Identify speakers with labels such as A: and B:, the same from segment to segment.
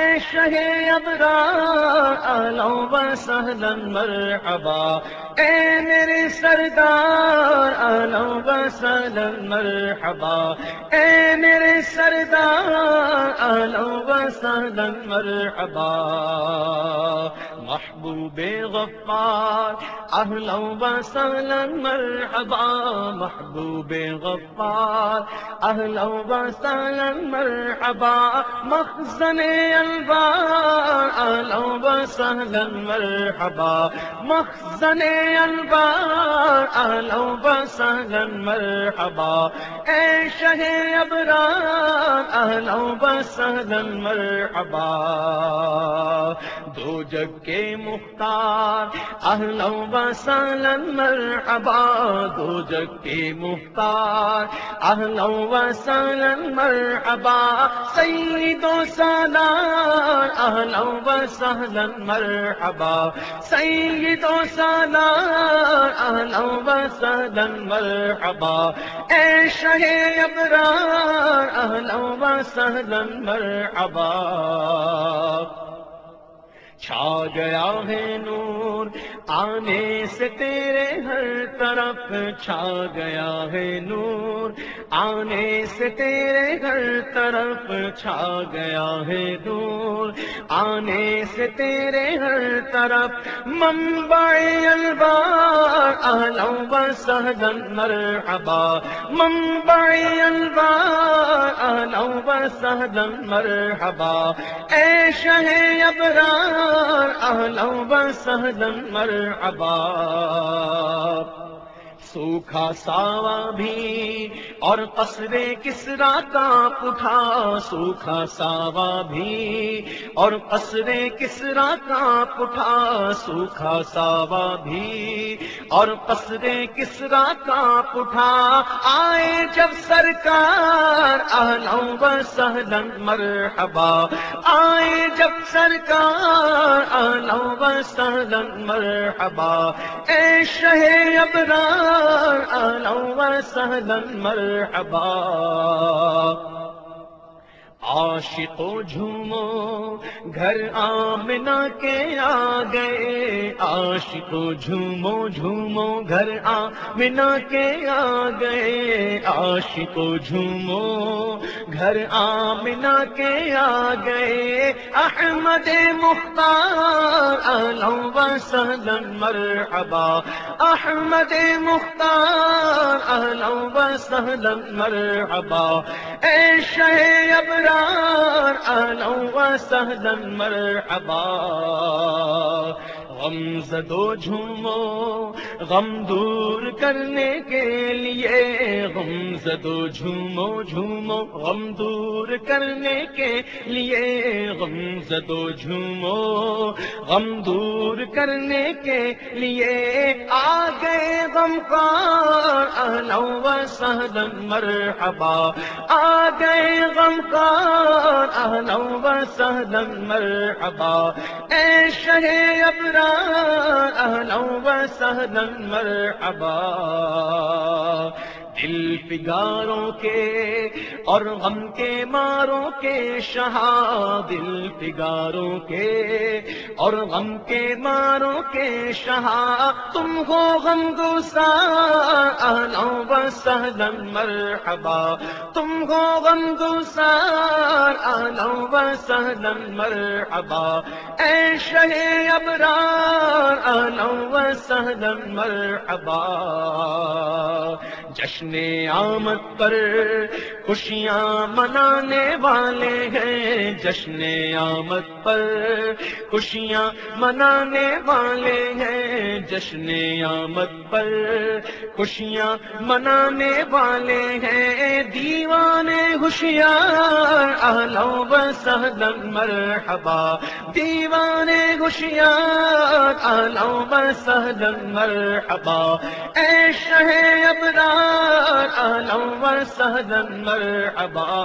A: شہ آلو و سہلن مرحبا۔ اے میرے سردار آلو و سہلن مرحبا۔ اے میرے سردار آلو و سہلن مرحبا۔ محبوب غفار اہلو و مرحبا، محبوب غفار اہلو و مرحبا، مخزن البار، اهلا وسهلا، مرحبا، مخزن البار، اهلا وسهلا، مرحبا، اے شہ ابرار، اهلا وسهلا، مرحبا، دو جگ کے مختار اهلا وسهلا مرحبا، دو جگ کے مختار اهلا وسهلا مرحبا، سید و سالار اہلا و سہلا مرحبا، سید و سالار اہلا و سہلا مرحبا، اے شہ ابرار اہلا و سہلا مرحبا۔ چھا گیا ہے نور، آنے سے تیرے ہر طرف چھا گیا ہے نور، آنے سے تیرے ہر طرف چھا گیا ہے نور۔ آنے سے تیرے ہر طرف ممبع البار اہلا و سہدن مرحبا ممبع البار اہلا و سہدن مرحبا اے شہ ابرار اہلا و سہلا مرحبا سوکھا ساوا بھی، اور قصرے کسرا کا پٹھا سوکھا ساوا بھی، اور قصرے کسرا کا پٹھا سوکھا ساوا بھی، اور قصرے کسرا کا پٹھا آئے جب سرکار، اہلا و سہلن مرحبا۔ آئے جب سرکار، اہلا و سہلن مرحبا۔ اے شہ ابرار اهلا وسهلا مرحبا. عاشق جھومو، گھر آمنا کے آ گئے۔ عاشق جھومو جھومو، گھر آمنا کے آ گئے۔ عاشق جھومو، گھر آمنا کے آ گئے۔ احمد مختار و سہلن مرحبا۔ احمد مختار و سہلن مرحبا۔ اے شہ ابرار آلو و سہلن مرحبا۔ غم زدو جھومو، غم دور کرنے کے لیے غم زدو جھومو جھومو، غم دور کرنے کے لیے غم زدو جھومو، غم دور کرنے کے لیے آ گئے غم کار کا و سہدن مرحبا آ گئے غم کار کا و سہدن مرحبا۔ اے شہ ابرا اہلا و سہلا مرحبا۔ پگاروں کے اور غم کے ماروں کے شہا دل پگاروں کے اور غم کے ماروں کے شہا تم ہو غم گسار و سہلن مرحبا۔ تم ہو غم گسار و سہلن مرحبا۔ اے شہ ابرار و سہلن مرحبا۔ جشن آمد پر خوشیاں منانے والے ہیں۔ جشن آمد پر خوشیاں منانے والے ہیں۔ جشن آمد پر خوشیاں منانے والے ہیں۔ دیوانے ہوشیار اہلو و سہلن مرحبا دیوانے ہوشیار اہلا وسہلا مرحبا۔ اے شہ ابرار اہلا وسہلا مرحبا۔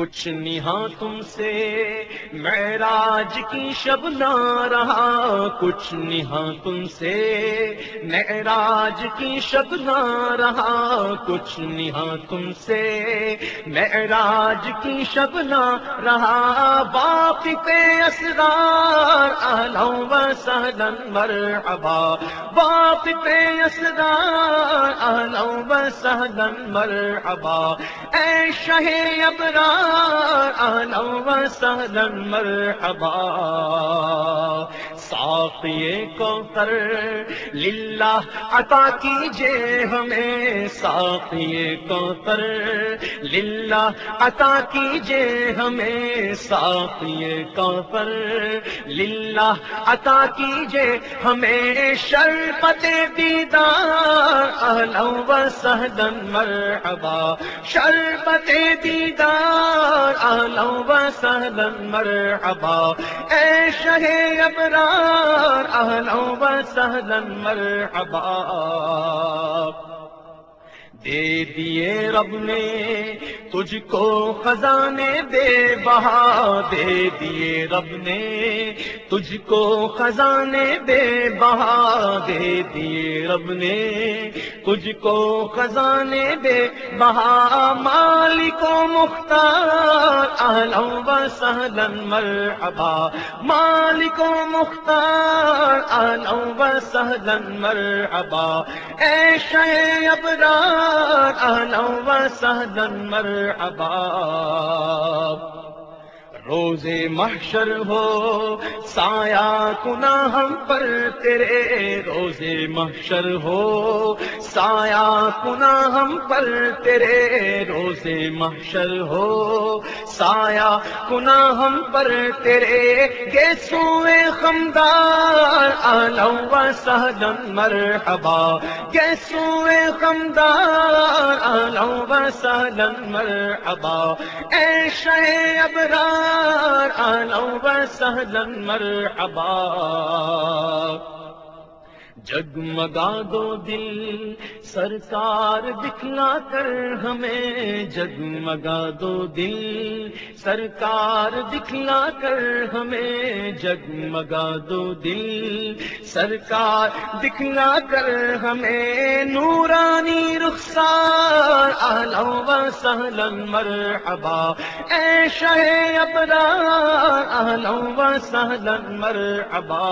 A: کچھ نہا تم سے، معراج کی شب نہ رہا۔ کچھ نہا تم سے، معراج کی شب نہ رہا۔ کچھ نہا تم سے، معراج کی شب نہ رہا۔ باپ پہ اسرار اہلوں و سہلن مرحبا۔ باپ پہ اسرار اہلوں و سہلن مرحبا۔ اے شہ ابرار مرحبا۔ ساقی کو کر للہ عطا کیجیے ہمیں۔ ساقی کو کر للہ عطا کیجیے ہمیں۔ ساقی کو پر للہ عطا کیجیے ہمیں۔ شربت دیدار اہلا و سہلا مرحبا۔ شربت دیدار اہلا و سہلا مرحبا۔ اے شہ ابرار اہلا و سہلا مرحبا۔ دے دیے رب نے، تجھ کو خزانے بے بہا دے دیے رب نے۔ تجھ کو خزانے بے بہا دے دیے رب نے۔ تجھ کو خزانے بے بہا مالک و مختار، اہلا و سہلن مرحبا۔ مالک و مختار، اہلا و سہلن مرحبا۔ اے شہ ابرار اہلا و سہلا مرحبا. روز محشر ہو، سایہ کنا ہم پر تیرے روز محشر ہو سایہ کنا ہم پر تیرے روز محشر ہو۔ سایہ کنا ہم پر تیرے گے سوئے خمدار آلو و سہدن مرحبا۔ گے سوئے خمدار آلو و سہدن مرحبا۔ اے شہ ابرار سہلن مرحبا۔ جگمگا دو دل، سرکار دکھلا کر ہمیں جگمگا دو دل، سرکار دکھلا کر ہمیں جگمگا دو دل، سرکار دکھلا کر ہمیں نورانی رخسار آلو و سہلن مرحبا۔ اے شہ ابرار آلو و سہلن مرحبا۔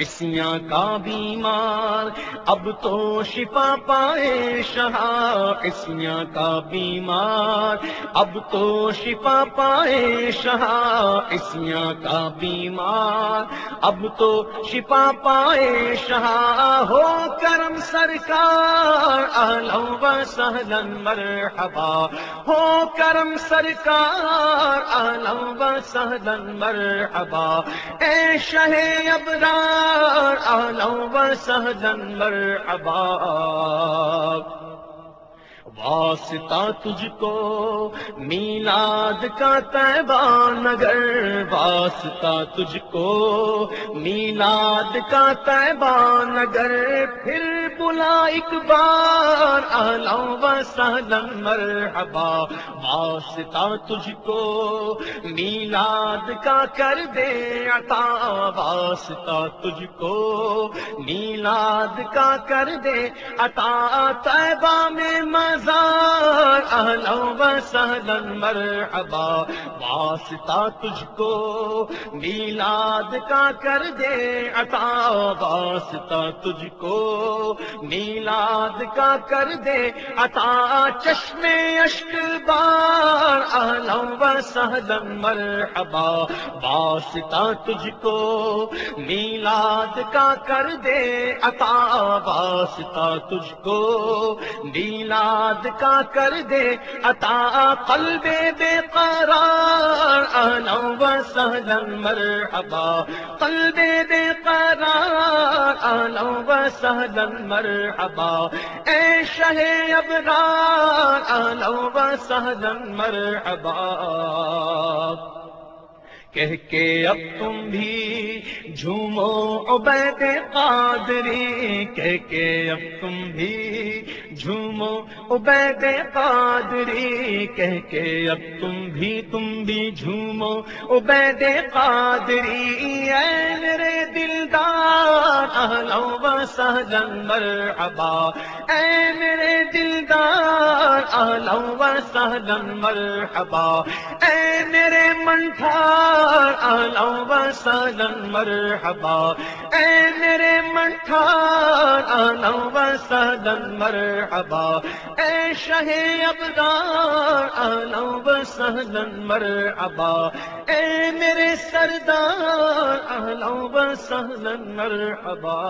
A: اسیاں کا بیمار، اب تو شفا پائے شہا اسیاں کا بیمار، اب تو شفا پائے شہا اسیاں کا بیمار، اب تو شفا پائے شہا ہو کرم سرکار آلو و سہلن مرحبا، ہو کرم سرکار آلو و سہلن مرحبا، اے شہ ابرار سہجن مرحبا واسطہ تجھ کو میلاد کا تیبا نگر۔ واسطہ تجھ کو میلاد کا تیبا نگر۔ پھر بلا ایک بار و مرحبا، واسطہ تجھ کو میلاد کا کر دے عطا، واسطہ تجھ کو میلاد کا کر دے عطا تیبا میں مزہ اہلا و مرحبا، واسطہ تجھ کو میلاد کا کر دے عطا، واسطہ تجھ کو میلاد کا کر دے عطا، چشم اشک بار، اہلا و سہلن مرحبا، واسطہ تجھ کو میلاد کا کر دے عطا، واسطہ تجھ کو میلاد کا کر دے عطا، قلب بے قرار، اہلا و سہلن مرحبا، قلب بے قرار، اہلا و سہلن مرحبا مرحبا، اے شہ ابرار اہلا و سہلا مرحبا۔ کہہ کے اب تم بھی جھومو عبید قادری، کہہ کے اب تم بھی جھومو عبید قادری، کہہ کے اب تم بھی تم بھی جھومو۔ عبید قادری، اے میرے دلدار اہلو و سہلن مرحبا۔ اے میرے دلدار اہلو و سہلن مرحبا۔ اے میرے منٹھار و سلن مرحبا۔ اے میرے منٹھار و وسلم مرحبا۔ اے شہ ابدار و سلن مرحبا۔ اے میرے سردار و سہلن مرحبا۔